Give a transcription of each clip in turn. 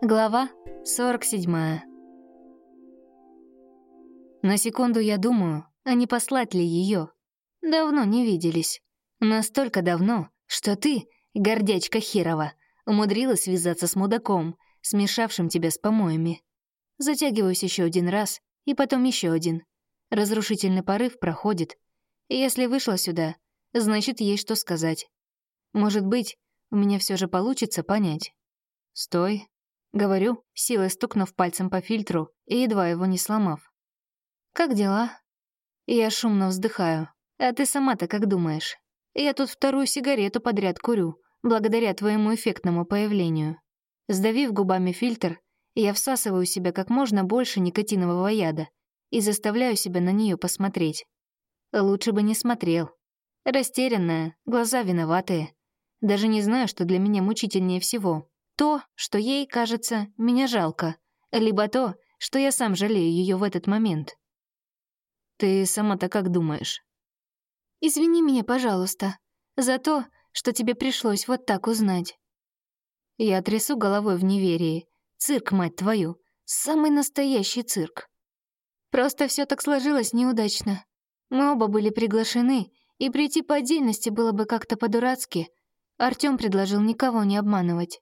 Глава 47. На секунду я думаю, а не послать ли ее. Давно не виделись. Настолько давно, что ты, гордячка Хирова, умудрилась связаться с мудаком, смешавшим тебя с помоями. Затягиваюсь еще один раз, и потом еще один. Разрушительный порыв проходит. Если вышла сюда, значит, есть что сказать. Может быть, у меня все же получится понять. Стой, Говорю, силой стукнув пальцем по фильтру и едва его не сломав. «Как дела?» Я шумно вздыхаю. «А ты сама-то как думаешь? Я тут вторую сигарету подряд курю, благодаря твоему эффектному появлению». Сдавив губами фильтр, я всасываю себя как можно больше никотинового яда и заставляю себя на нее посмотреть. Лучше бы не смотрел. Растерянная, глаза виноватые. Даже не знаю, что для меня мучительнее всего. То, что ей, кажется, меня жалко, либо то, что я сам жалею ее в этот момент. Ты сама-то как думаешь? Извини меня, пожалуйста, за то, что тебе пришлось вот так узнать. Я трясу головой в неверии. Цирк, мать твою, самый настоящий цирк. Просто все так сложилось неудачно. Мы оба были приглашены, и прийти по отдельности было бы как-то по-дурацки. Артём предложил никого не обманывать.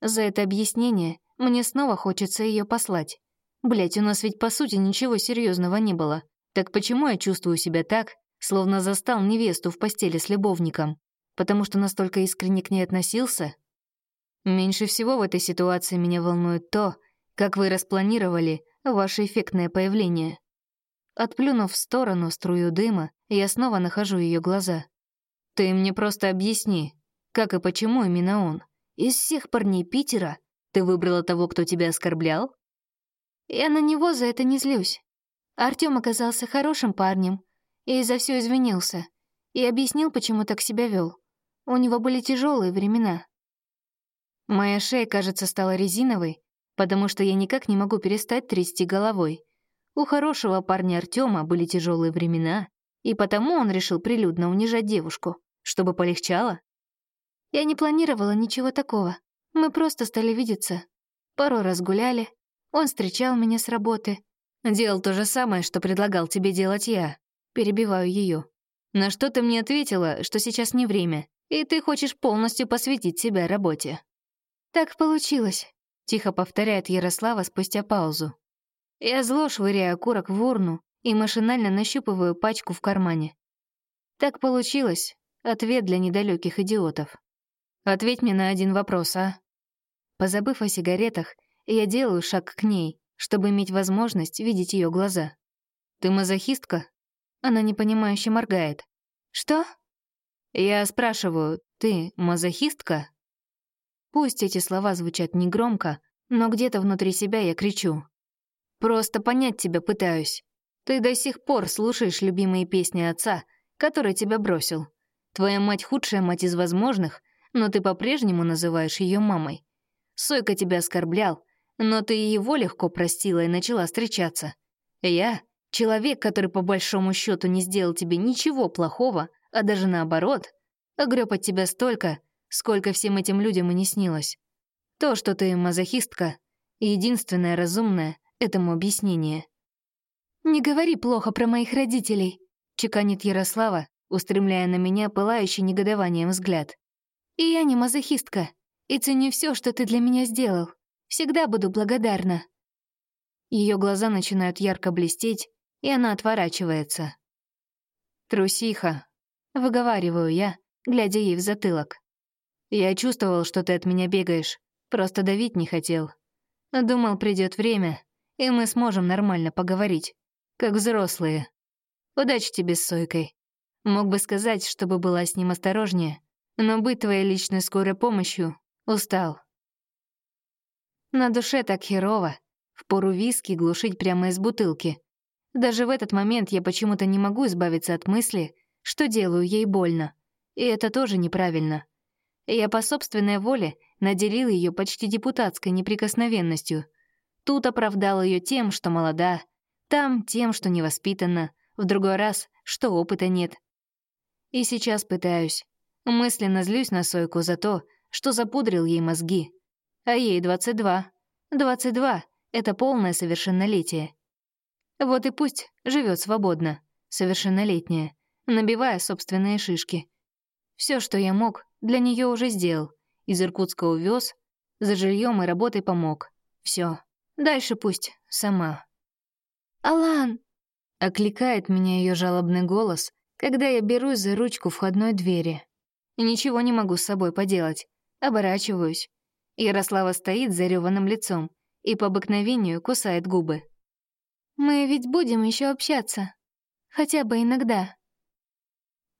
За это объяснение мне снова хочется ее послать. Блять, у нас ведь по сути ничего серьезного не было. Так почему я чувствую себя так, словно застал невесту в постели с любовником? Потому что настолько искренне к ней относился? Меньше всего в этой ситуации меня волнует то, как вы распланировали ваше эффектное появление. Отплюнув в сторону струю дыма, я снова нахожу ее глаза. Ты мне просто объясни, как и почему именно он. Из всех парней Питера ты выбрала того, кто тебя оскорблял? Я на него за это не злюсь. Артём оказался хорошим парнем и за все извинился и объяснил, почему так себя вел. У него были тяжелые времена. Моя шея, кажется, стала резиновой, потому что я никак не могу перестать трясти головой. У хорошего парня Артёма были тяжелые времена, и потому он решил прилюдно унижать девушку, чтобы полегчало. Я не планировала ничего такого. Мы просто стали видеться. Пару раз гуляли. Он встречал меня с работы. Делал то же самое, что предлагал тебе делать я. Перебиваю ее. На что ты мне ответила, что сейчас не время, и ты хочешь полностью посвятить себя работе. Так получилось, тихо повторяет Ярослава спустя паузу. Я зло швыряю окурок в урну и машинально нащупываю пачку в кармане. Так получилось. Ответ для недалеких идиотов. Ответь мне на один вопрос, а?» Позабыв о сигаретах, я делаю шаг к ней, чтобы иметь возможность видеть ее глаза. «Ты мазохистка?» Она непонимающе моргает. «Что?» Я спрашиваю, «Ты мазохистка?» Пусть эти слова звучат негромко, но где-то внутри себя я кричу. «Просто понять тебя пытаюсь. Ты до сих пор слушаешь любимые песни отца, который тебя бросил. Твоя мать худшая мать из возможных, но ты по-прежнему называешь ее мамой. Сойка тебя оскорблял, но ты его легко простила и начала встречаться. Я — человек, который по большому счету не сделал тебе ничего плохого, а даже наоборот, огреб от тебя столько, сколько всем этим людям и не снилось. То, что ты мазохистка, единственное разумное этому объяснение. «Не говори плохо про моих родителей», — чеканит Ярослава, устремляя на меня пылающий негодованием взгляд. И я не мазохистка, и ценю все, что ты для меня сделал. Всегда буду благодарна». Ее глаза начинают ярко блестеть, и она отворачивается. «Трусиха», — выговариваю я, глядя ей в затылок. «Я чувствовал, что ты от меня бегаешь, просто давить не хотел. Думал, придет время, и мы сможем нормально поговорить, как взрослые. Удачи тебе с Сойкой. Мог бы сказать, чтобы была с ним осторожнее, но быть твоей личной скорой помощью устал. На душе так херово, впору виски глушить прямо из бутылки. Даже в этот момент я почему-то не могу избавиться от мысли, что делаю ей больно. И это тоже неправильно. Я по собственной воле наделил ее почти депутатской неприкосновенностью. Тут оправдал ее тем, что молода, там тем, что невоспитанна, в другой раз, что опыта нет. И сейчас пытаюсь, Мысленно злюсь на Сойку за то, что запудрил ей мозги. а ей 22. 22 — это полное совершеннолетие. Вот и пусть живет свободно, совершеннолетняя, набивая собственные шишки. Все, что я мог, для нее уже сделал. Из Иркутска увез, за жильем и работой помог. Все. Дальше пусть сама. «Алан!» — окликает меня ее жалобный голос, когда я берусь за ручку входной двери. Ничего не могу с собой поделать. Оборачиваюсь. Ярослава стоит с зареванным лицом и по обыкновению кусает губы. «Мы ведь будем еще общаться. Хотя бы иногда».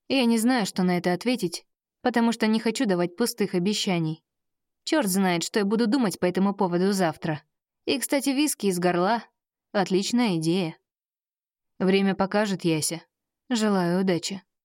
Я не знаю, что на это ответить, потому что не хочу давать пустых обещаний. Черт знает, что я буду думать по этому поводу завтра. И, кстати, виски из горла — отличная идея. Время покажет, Яся. Желаю удачи.